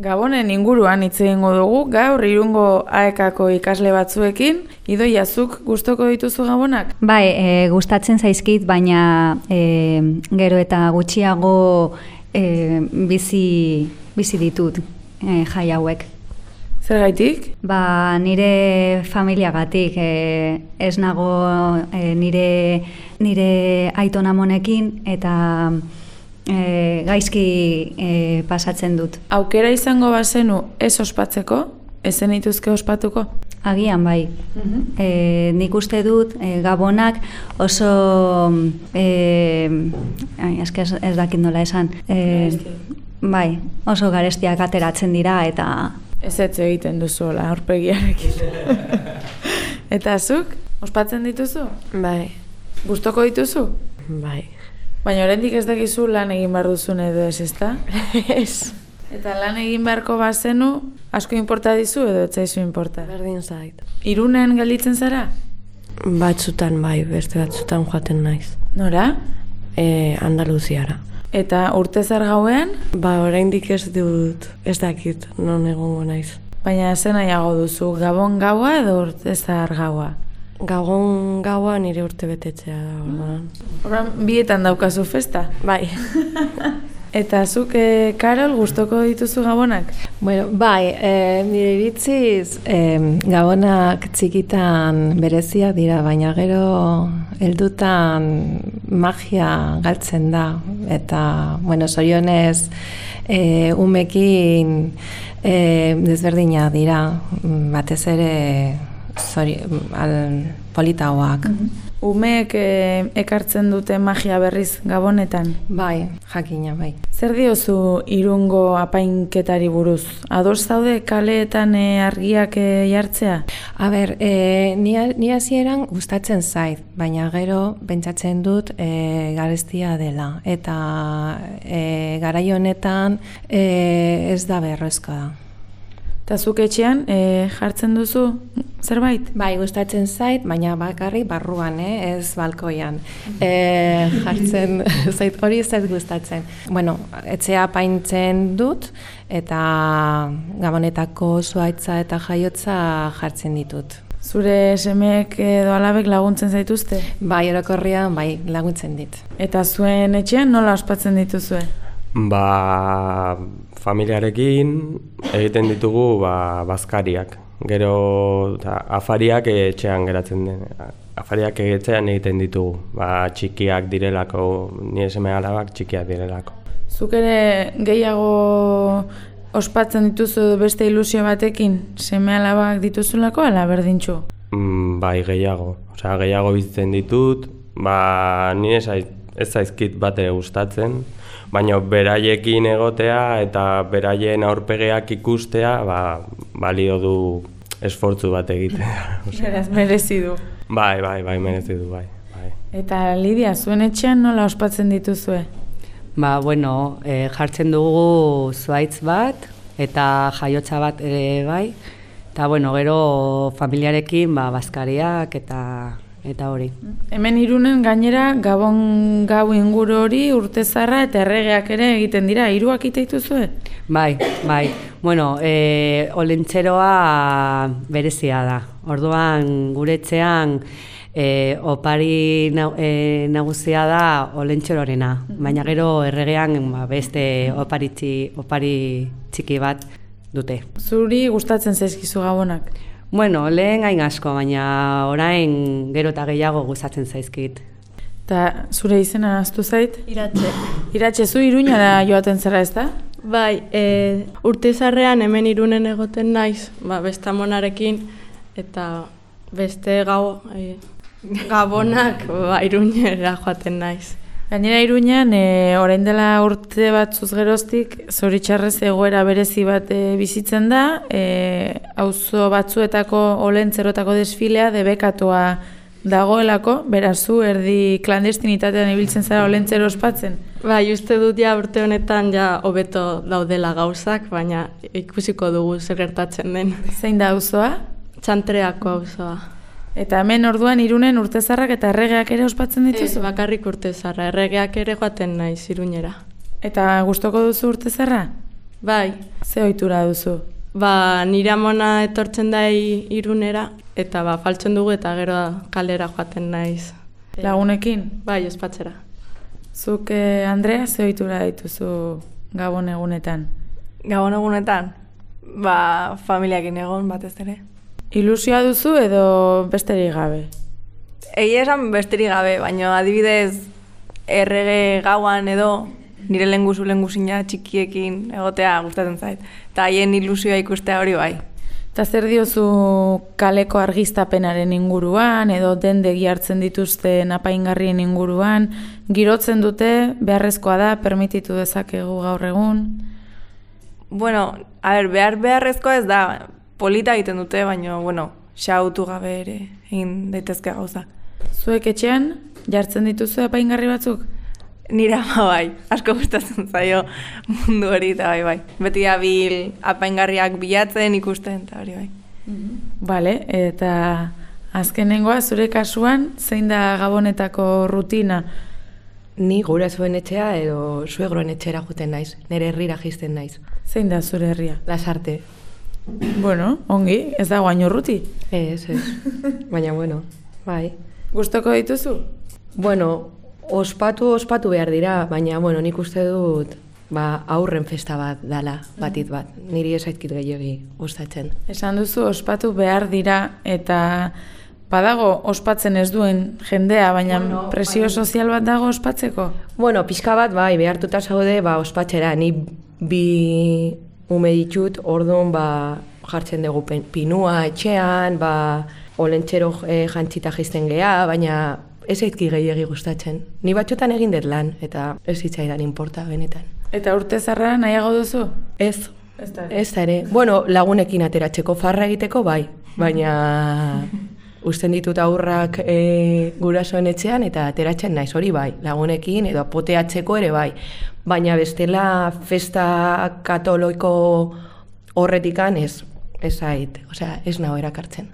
Gabonen inguruan hitz egingo dugu, gaur irungo aekako ikasle batzuekin, idoiazuk gustoko dituzu gabonak? Bai, e, gustatzen zaizkit, baina e, gero eta gutxiago e, bizi, bizi ditut e, jai hauek. Zer gaitik? Ba, nire familiagatik, e, ez nago e, nire, nire aitonamonekin eta e, gaizki e, pasatzen dut. Aukera izango bazenu ez ospatzeko, ezen ituzke ospatuko? Agian bai. e, nik uste dut e, gabonak oso e, ai, eske ez, ez dakit nola esan. E, bai, oso garestiak ateratzen dira eta Ez ez egiten duzuela aurpegiarekin. Eta zuk, ospatzen dituzu? Bai, Gustoko dituzu? bai. Baina oraindik ez dakizu lan egin behar duzun edo ez, ezta? Ez. Eta lan egin beharko bazenu, asko inporta dizu edo ez zaizu inporta? Berdin zait. Irunen gelditzen zara? Batzutan bai, beste batzutan joaten naiz. Nora? E, Andaluziara. Eta urtezar gauean, Ba, oraindik ez dut, ez dakit, non egongo naiz. baina zen nahiago duzu, gabon gaua edo urtezar gaua? Gagon gaua nire urte betetzea da, orduan. Horan, bietan daukazu festa. Bai. Eta zuk, e, Karol, gustoko dituzu gabonak? Bueno, bai, e, nire iritziz, e, gabonak txikitan berezia dira, baina gero heldutan magia galtzen da. Eta, bueno, zorionez, e, umekin e, desberdina dira, batez ere zori, al, politagoak. Umeek e, ekartzen dute magia berriz gabonetan. Bai, jakina, bai. Zer diozu irungo apainketari buruz? Ados zaude kaleetan e, argiak e, jartzea? A ber, e, ni, hasieran gustatzen zait, baina gero pentsatzen dut e, garestia dela. Eta e, garai honetan e, ez da beharrezkoa da. Eta zuk etxean e, jartzen duzu zerbait? Bai, gustatzen zait, baina bakarrik barruan, eh? ez balkoian. E, jartzen zait hori ez zait gustatzen. Bueno, etxea paintzen dut, eta gabonetako zuaitza eta jaiotza jartzen ditut. Zure semeek edo alabek laguntzen zaituzte? Bai, orokorrian, bai, laguntzen dit. Eta zuen etxean nola ospatzen dituzue? Ba, familiarekin egiten ditugu ba, bazkariak. Gero ta, afariak etxean geratzen den. Afariak etxean egiten ditugu. Ba, txikiak direlako, nire seme alabak txikiak direlako. Zuk ere gehiago ospatzen dituzu beste ilusio batekin? Seme alabak dituzulako ala berdintxu? Mm, bai, gehiago. Osea, gehiago bizitzen ditut, ba, nire zaiz, ez zaizkit bate gustatzen, baina beraiekin egotea eta beraien aurpegeak ikustea, ba, balio du esfortzu bat egitea. Beraz, merezi du. bai, bai, bai, merezi du, bai. bai. Eta Lidia, zuen etxean nola ospatzen dituzue? Ba, bueno, e, jartzen dugu zuaitz bat eta jaiotza bat ere bai. Eta, bueno, gero familiarekin ba, bazkariak eta eta hori. Hemen irunen gainera gabon gau inguru hori urtezarra eta erregeak ere egiten dira. Hiruak ite dituzue? Bai, bai. Bueno, e, olentzeroa berezia da. Orduan gure etxean e, opari nau- e, nagusia da olentxerorena. Baina gero erregean ba, beste opari, txi, opari txiki bat dute. Zuri gustatzen zaizkizu gabonak? Bueno, lehen gain asko, baina orain gero eta gehiago gustatzen zaizkit. Eta zure izena aztu zait? Iratxe. Iratxe, zu iruñara joaten zara ez da? Bai, e, urte zarrean hemen irunen egoten naiz, ba, beste amonarekin, eta beste gau, e, gabonak ba, irunera joaten naiz. Gainera iruñan, e, orain dela urte batzuz geroztik, zoritxarrez egoera berezi bat e, bizitzen da, e, auzo batzuetako olentzerotako desfilea debekatua dagoelako, beraz zu erdi klandestinitatean ibiltzen zara olentzero ospatzen. Bai, uste dut ja urte honetan ja hobeto daudela gauzak, baina ikusiko dugu zer gertatzen den. Zein da auzoa? Txantreako auzoa. Eta hemen orduan irunen urtezarrak eta erregeak ere ospatzen Ez, dituzu? bakarrik urte zarra, erregeak ere joaten naiz irunera. Eta gustoko duzu urtezarra? Bai, Ze ohitura duzu? ba, nire amona etortzen da irunera, eta ba, faltzen dugu eta gero kalera joaten naiz. Lagunekin? Bai, ospatzera. Zuk, eh, Andrea, ze ohitura dituzu gabon egunetan? Gabon egunetan, ba, familiakin egon batez ere. Ilusioa duzu edo besterik gabe? Egia esan besterik gabe, baina adibidez errege gauan edo nire lenguzu lengusina txikiekin egotea gustatzen zait. Eta haien ilusioa ikustea hori bai. Eta zer diozu kaleko argiztapenaren inguruan, edo dendegi hartzen dituzten apaingarrien inguruan, girotzen dute, beharrezkoa da, permititu dezakegu gaur egun. Bueno, a ber, behar beharrezkoa ez da, polita egiten dute, baina, bueno, xautu gabe ere egin daitezke gauza. Zuek etxean, jartzen dituzu apaingarri batzuk? Nire ama bai, asko gustatzen zaio mundu hori eta bai bai. Beti abil apaingarriak bilatzen ikusten eta hori bai. Bale, eta azkenengoa, zure kasuan, zein da gabonetako rutina? Ni gurasoen etxea edo suegroen etxera juten naiz, nire herrira jisten naiz. Zein da zure herria? Lasarte. Bueno, ongi, ez da guain urruti. Ez, ez. Baina, bueno, bai. Gustoko dituzu? Bueno, ospatu, ospatu behar dira, baina, bueno, nik uste dut, ba, aurren festa bat dala, batit bat. Niri esaizkit gehiagi gustatzen. Esan duzu ospatu behar dira eta badago ospatzen ez duen jendea, baina presio sozial bat dago ospatzeko? Bueno, pixka bat, bai, behartuta zaude, ba, ospatxera, ni bi ume ditut, orduan, ba, jartzen dugu pinua etxean, ba, olentxero e, jantzita jizten geha, baina ez zaitki gehiagi gustatzen. Ni batxotan egin dut lan, eta ez hitzaidan inporta benetan. Eta urte zarra nahiago duzu? Ez, Ez da. ez da ere. Bueno, lagunekin ateratzeko farra egiteko, bai, baina usten ditut aurrak e, gurasoen etxean eta ateratzen naiz hori bai, lagunekin edo poteatzeko ere bai. Baina bestela festa katoloko horretikan ez, ez zait, osea, ez naho erakartzen.